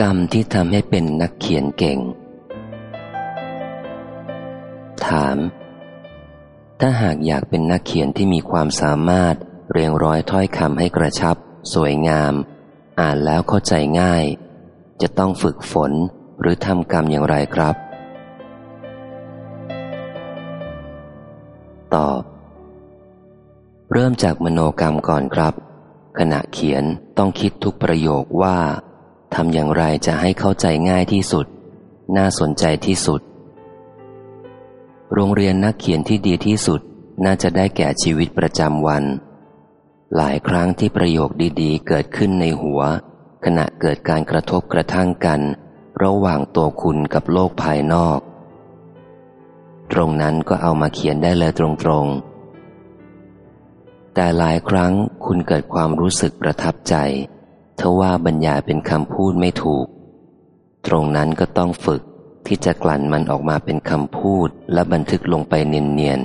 กรรมที่ทำให้เป็นนักเขียนเก่ง ถาม ถ้าหากอยากเป็นนักเขียนที่มีความสามารถเรียงร้อยถ้อยคำให้กระชับ สวยงาม อ่านแล้วเข้าใจง่าย จะต้องฝึกฝนหรือทำกรรมอย่างไรครับ ตอบ เริ่มจากมโนกรรมก่อนครับ ขณะเขียนต้องคิดทุกประโยคว่า ทำอย่างไรจะให้เข้าใจง่ายที่สุด น่าสนใจที่สุด โรงเรียนนักเขียนที่ดีที่สุดน่าจะได้แก่ชีวิตประจำวัน หลายครั้งที่ประโยคดีๆ เกิดขึ้นในหัว ขณะเกิดการกระทบกระทั่งกัน ระหว่างตัวคุณกับโลกภายนอก ตรงนั้นก็เอามาเขียนได้เลยตรงๆแต่หลายครั้งคุณเกิดความรู้สึกประทับใจ ทว่าบรรยายเป็นคำพูดไม่ถูก ตรงนั้นก็ต้องฝึกที่จะกลั่นมันออกมาเป็นคำพูดและบันทึกลงไปเนียน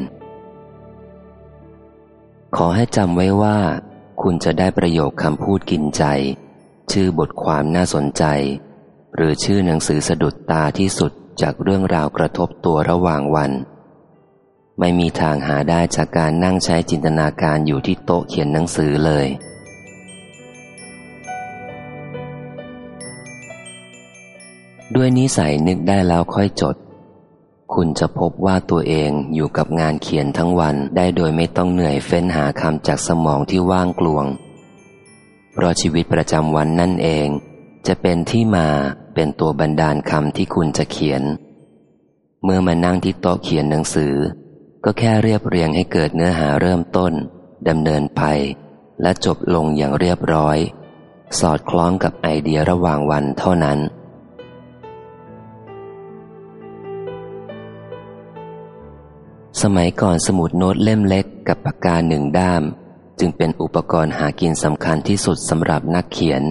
ๆ ขอให้จำไว้ว่า คุณจะได้ประโยคคำพูดกินใจ ชื่อบทความน่าสนใจ หรือชื่อหนังสือสะดุดตาที่สุดจากเรื่องราวกระทบตัวระหว่างวัน ไม่มีทางหาได้จากการนั่งใช้จินตนาการอยู่ที่โต๊ะเขียนหนังสือเลย ด้วยนิสัยนึกได้แล้วค่อยจด คุณจะพบว่าตัวเองอยู่กับงานเขียนทั้งวันได้โดยไม่ต้องเหนื่อยเฟ้นหาคำจากสมองที่ว่างกลวง เพราะชีวิตประจำวันนั่นเอง จะเป็นที่มาเป็นตัวบันดาลคำที่คุณจะเขียน เมื่อมานั่งที่โต๊ะเขียนหนังสือ ก็แค่เรียบเรียงให้เกิดเนื้อหาเริ่มต้นดำเนินไปและจบลงอย่างเรียบร้อย สอดคล้องกับไอเดียระหว่างวันเท่านั้น สมัยก่อนสมุดโน้ตเล่มเล็กกับปากกาหนึ่งด้าม จึงเป็นอุปกรณ์หากินสำคัญที่สุดสำหรับนักเขียน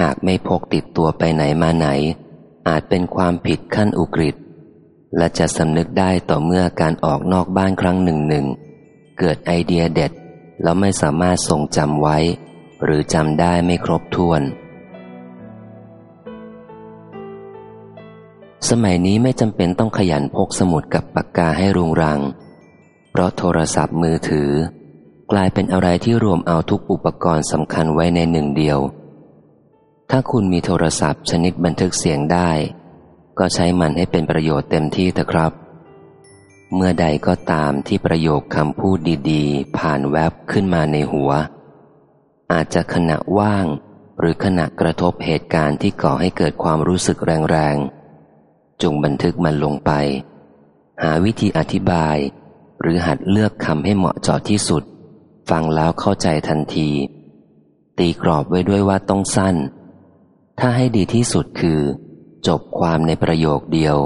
หากไม่พกติดตัวไปไหนมาไหน อาจเป็นความผิดขั้นอุกฤษและจะสำนึกได้ต่อเมื่อการออกนอกบ้านครั้งหนึ่งหนึ่งเกิดไอเดียเด็ด แล้วไม่สามารถทรงจำไว้ หรือจำได้ไม่ครบถ้วน สมัยนี้ไม่จำเป็นต้องขยันพกสมุดกับปากกาให้รุงรัง เพราะโทรศัพท์มือถือ กลายเป็นอะไรที่รวมเอาทุกอุปกรณ์สำคัญไว้ในหนึ่งเดียว ถ้าคุณมีโทรศัพท์ชนิดบันทึกเสียงได้ ก็ใช้มันให้เป็นประโยชน์เต็มที่เถอะครับ เมื่อใดก็ตามที่ประโยคคำพูดดีๆ ผ่านแวบขึ้นมาในหัว อาจจะขณะว่าง หรือขณะกระทบเหตุการณ์ที่ก่อให้เกิดความรู้สึกแรงๆ จงบันทึกมันลงไป หาวิธีอธิบาย หรือหัดเลือกคำให้เหมาะเจาะที่สุด ฟังแล้วเข้าใจทันที ตีกรอบไว้ด้วยว่าต้องสั้น ถ้าให้ดีที่สุดคือ จบความในประโยคเดียว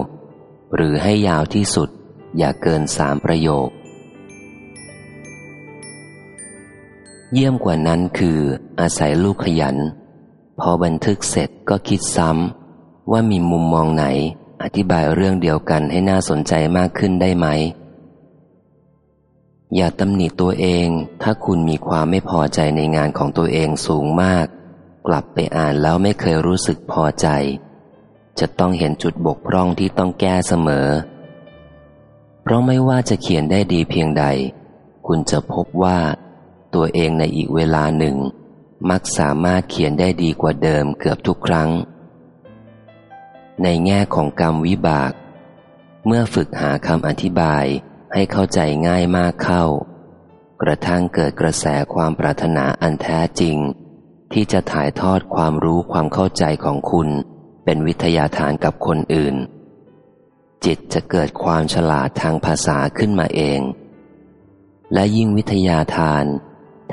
หรือให้ยาวที่สุด อย่าเกินสามประโยค เยี่ยมกว่านั้นคืออาศัยลูกขยัน พอบันทึกเสร็จก็คิดซ้ำว่ามีมุมมองไหน อธิบายเรื่องเดียวกันให้น่าสนใจมากขึ้นได้ไหม อย่าตำหนิตัวเอง ถ้าคุณมีความไม่พอใจในงานของตัวเองสูงมาก กลับไปอ่านแล้วไม่เคยรู้สึกพอใจ จะต้องเห็นจุดบกพร่องที่ต้องแก้เสมอ เพราะไม่ว่าจะเขียนได้ดีเพียงใด คุณจะพบว่า ตัวเองในอีกเวลาหนึ่ง มักสามารถเขียนได้ดีกว่าเดิมเกือบทุกครั้ง ในแง่ของกรรมวิบาก เมื่อฝึกหาคำอธิบายให้เข้าใจง่ายมากเข้า กระทั่งเกิดกระแสความปรารถนาอันแท้จริง ที่จะถ่ายทอดความรู้ความเข้าใจของคุณ เป็นวิทยาทานกับคนอื่น จิตจะเกิดความฉลาดทางภาษาขึ้นมาเอง และยิ่งวิทยาทาน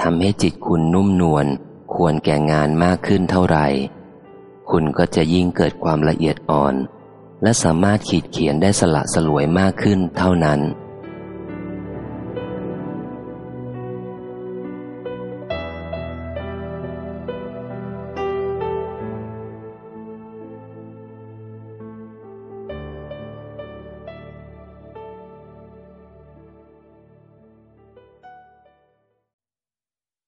ทำให้จิตคุณนุ่มนวลควรแก่งานมากขึ้นเท่าไหร่ คุณก็จะยิ่งเกิดความละเอียดอ่อน และสามารถขีดเขียนได้สละสลวยมากขึ้นเท่านั้น